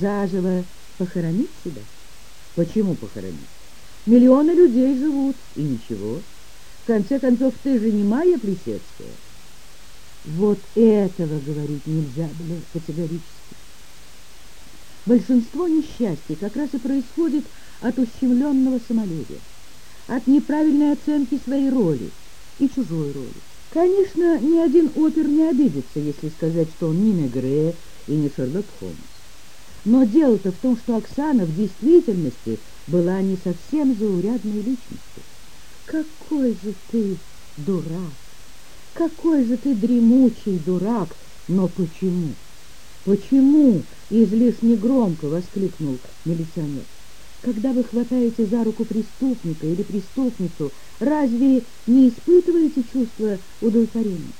Заживо похоронить себя? Почему похоронить? Миллионы людей живут, и ничего. В конце концов, ты же не Майя Плесецкая. Вот этого говорить нельзя было категорически. Большинство несчастий как раз и происходит от ущемленного самолюбия, от неправильной оценки своей роли и чужой роли. Конечно, ни один опер не обидится, если сказать, что он не Мегре и не Шерлок Холмс. Но дело-то в том, что Оксана в действительности была не совсем заурядной личностью. Какой же ты дурак! Какой же ты дремучий дурак! Но почему? Почему? Излишне громко воскликнул милиционер. Когда вы хватаете за руку преступника или преступницу, разве не испытываете чувство удовлетворения?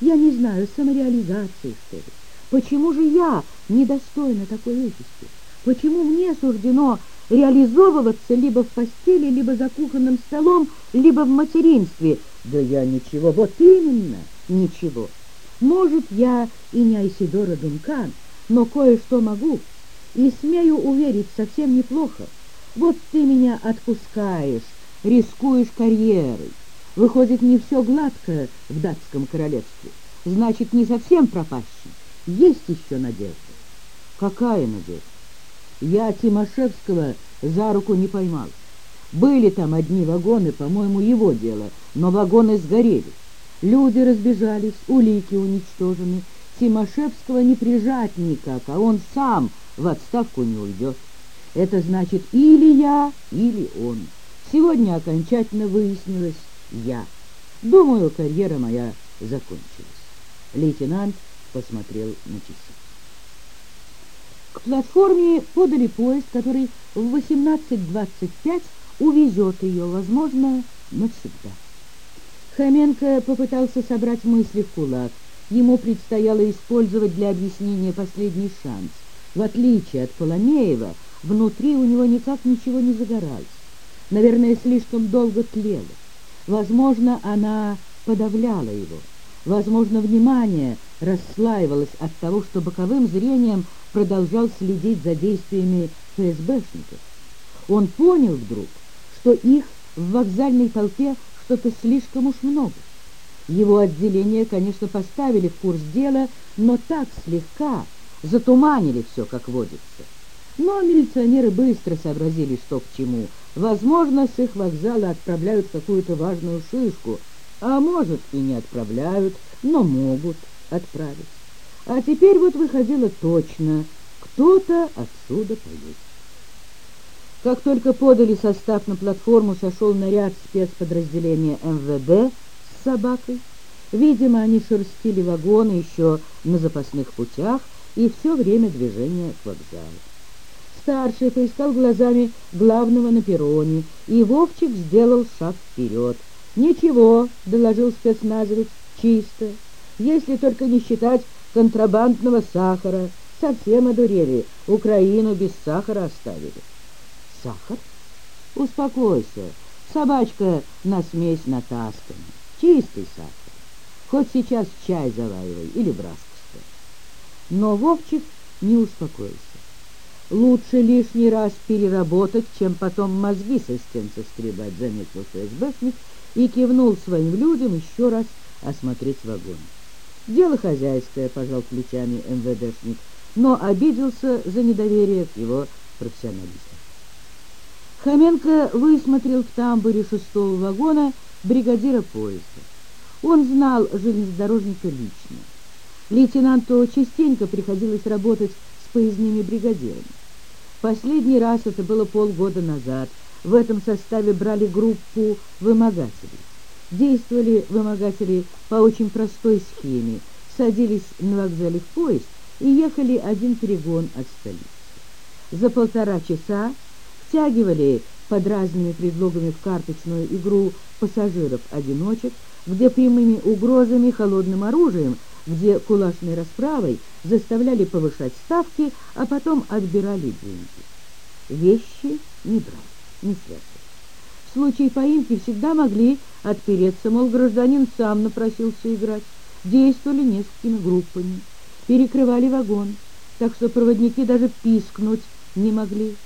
Я не знаю, самореализации, что ли? Почему же я недостойна такой участи? Почему мне суждено реализовываться либо в постели, либо за кухонным столом, либо в материнстве? Да я ничего, вот именно ничего. Может, я и не Айсидора Дункан, но кое-что могу, и смею уверить, совсем неплохо. Вот ты меня отпускаешь, рискуешь карьерой. Выходит, не все гладко в датском королевстве. Значит, не совсем пропащий. Есть еще надежда. Какая надежда? Я Тимошевского за руку не поймал. Были там одни вагоны, по-моему, его дело, но вагоны сгорели. Люди разбежались, улики уничтожены. Тимошевского не прижать никак, а он сам в отставку не уйдет. Это значит или я, или он. Сегодня окончательно выяснилось я. Думаю, карьера моя закончилась. Лейтенант посмотрел на часы. К платформе подали поезд, который в 18.25 увезет ее, возможно, навсегда. Хоменко попытался собрать мысли в кулак. Ему предстояло использовать для объяснения последний шанс. В отличие от Поломеева, внутри у него никак ничего не загоралось. Наверное, слишком долго тлело. Возможно, она подавляла его. Возможно, внимание расслаивалось от того, что боковым зрением продолжал следить за действиями ФСБшников. Он понял вдруг, что их в вокзальной толпе что-то слишком уж много. Его отделение, конечно, поставили в курс дела, но так слегка затуманили все, как водится. Но милиционеры быстро сообразили, что к чему. Возможно, с их вокзала отправляют какую-то важную шишку, а может и не отправляют, но могут отправить. А теперь вот выходило точно, кто-то отсюда поедет. Как только подали состав на платформу, сошел наряд спецподразделения МВД с собакой. Видимо, они шерстили вагоны еще на запасных путях и все время движения к вокзалу. Старший поискал глазами главного на перроне, и Вовчик сделал шаг вперед. «Ничего», — доложил спецназовец, — «чисто. Если только не считать контрабандного сахара. Совсем одурели, Украину без сахара оставили». «Сахар? Успокойся, собачка на смесь натаскана. Чистый сахар. Хоть сейчас чай заваривай или браскости». Но Вовчик не успокоился. Лучше лишний раз переработать, чем потом мозги со стен соскребать, заметил ФСБшник и кивнул своим людям еще раз осмотреть вагон. Дело хозяйское, пожал плечами МВДшник, но обиделся за недоверие к его профессионализму. Хоменко высмотрел в тамбуре шестого вагона бригадира поезда. Он знал железнодорожника лично. Лейтенанту частенько приходилось работать с поездными бригадирами. Последний раз это было полгода назад. В этом составе брали группу вымогателей. Действовали вымогатели по очень простой схеме. Садились на вокзале в поезд и ехали один перегон от столицы. За полтора часа втягивали под разными предлогами в карточную игру пассажиров-одиночек, где прямыми угрозами, холодным оружием – где кулачной расправой заставляли повышать ставки, а потом отбирали деньги. Вещи не брать, не связывать. В случае поимки всегда могли отпереться, мол, гражданин сам напросился играть. Действовали несколькими группами, перекрывали вагон. так что проводники даже пискнуть не могли.